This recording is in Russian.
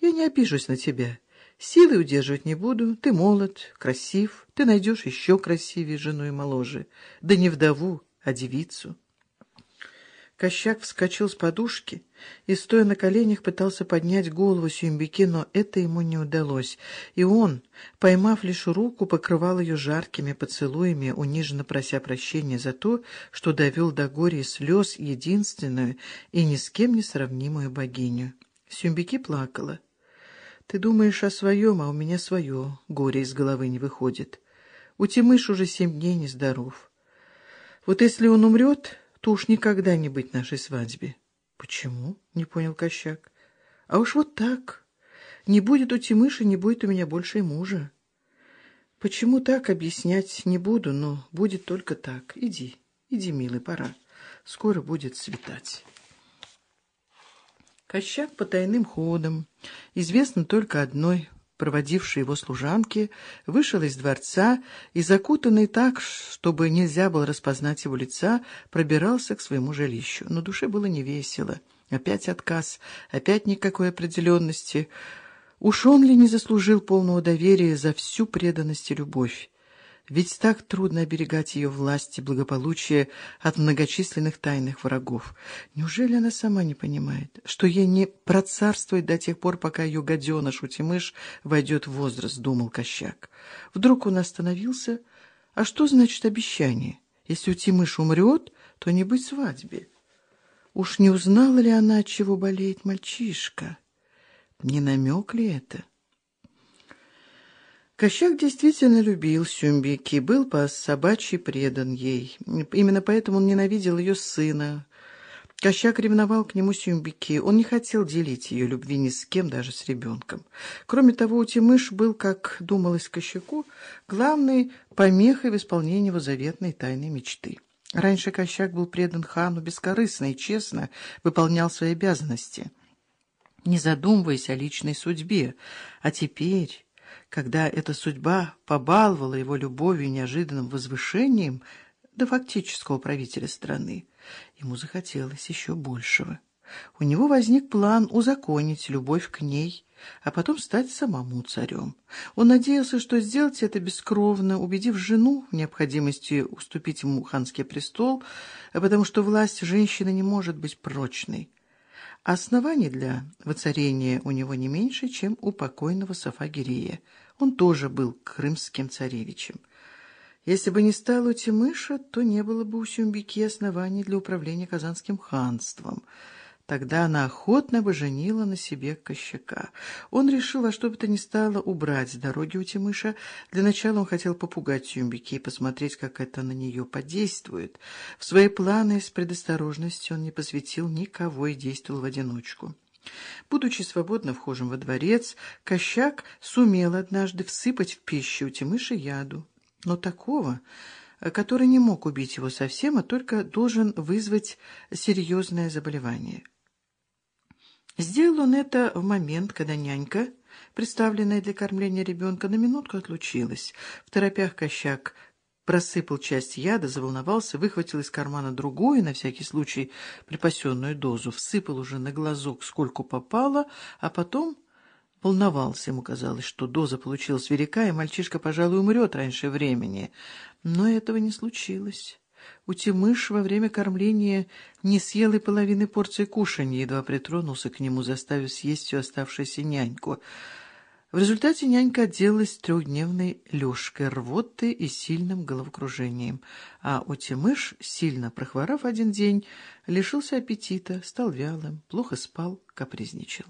Я не обижусь на тебя. Силой удерживать не буду. Ты молод, красив. Ты найдешь еще красивее жену и моложе. Да не вдову, а девицу. Кощак вскочил с подушки и, стоя на коленях, пытался поднять голову Сюмбике, но это ему не удалось, и он, поймав лишь руку, покрывал ее жаркими поцелуями, униженно прося прощения за то, что довел до горя и слез единственную и ни с кем не сравнимую богиню. Сюмбике плакала. «Ты думаешь о своем, а у меня свое горе из головы не выходит. У Тимыш уже семь дней нездоров. Вот если он умрет...» то уж никогда не быть нашей свадьбе. — Почему? — не понял Кощак. — А уж вот так. Не будет у Тимыши, не будет у меня больше и мужа. Почему так, объяснять не буду, но будет только так. Иди, иди, милый, пора. Скоро будет светать. Кощак по тайным ходам, известно только одной проводивший его служанки, вышел из дворца и, закутанный так, чтобы нельзя было распознать его лица, пробирался к своему жилищу. Но душе было невесело. Опять отказ, опять никакой определенности. Уж он ли не заслужил полного доверия за всю преданность и любовь? Ведь так трудно оберегать ее власть и благополучие от многочисленных тайных врагов. Неужели она сама не понимает, что ей не процарствовать до тех пор, пока ее гаденыш Утимыш войдет в возраст, думал Кощак. Вдруг он остановился. А что значит обещание? Если Утимыш умрет, то не быть свадьбе. Уж не узнала ли она, от чего болеет мальчишка? Не намек ли это? — Кощак действительно любил Сюмбики, был по собачьи предан ей. Именно поэтому он ненавидел ее сына. Кощак ревновал к нему Сюмбики. Он не хотел делить ее любви ни с кем, даже с ребенком. Кроме того, Утимыш был, как думалось Кощаку, главной помехой в исполнении его заветной тайной мечты. Раньше Кощак был предан хану бескорыстно и честно выполнял свои обязанности, не задумываясь о личной судьбе. А теперь когда эта судьба побаловала его любовью и неожиданным возвышением до фактического правителя страны, ему захотелось еще большего. У него возник план узаконить любовь к ней, а потом стать самому царем. Он надеялся, что сделать это бескровно, убедив жену в необходимости уступить ему ханский престол, потому что власть женщины не может быть прочной. Оснований для воцарения у него не меньше, чем у покойного Сафагирия. Он тоже был крымским царевичем. Если бы не стало Тимыша, то не было бы у Сюмбики оснований для управления Казанским ханством. Тогда она охотно бы женила на себе Кощака. Он решил во что бы то ни стало убрать с дороги у Тимыша. Для начала он хотел попугать Сюмбики и посмотреть, как это на нее подействует. В свои планы с предосторожностью он не посвятил никого и действовал в одиночку. Будучи свободно вхожим во дворец, Кощак сумел однажды всыпать в пищу у Тимыша яду. Но такого который не мог убить его совсем, а только должен вызвать серьезное заболевание. Сделал он это в момент, когда нянька, представленная для кормления ребенка, на минутку отлучилась. В торопях Кощак просыпал часть яда, заволновался, выхватил из кармана другую, на всякий случай припасенную дозу, всыпал уже на глазок, сколько попало, а потом волновался. Ему казалось, что доза получилась велика, и мальчишка, пожалуй, умрет раньше времени. Но этого не случилось. Утимыш во время кормления не съел и половины порции кушанья, едва притронулся к нему, заставив съесть всю оставшуюся няньку. В результате нянька отделалась трехдневной лёжкой, рвотой и сильным головокружением, а Утимыш, сильно прохворав один день, лишился аппетита, стал вялым, плохо спал, капризничал.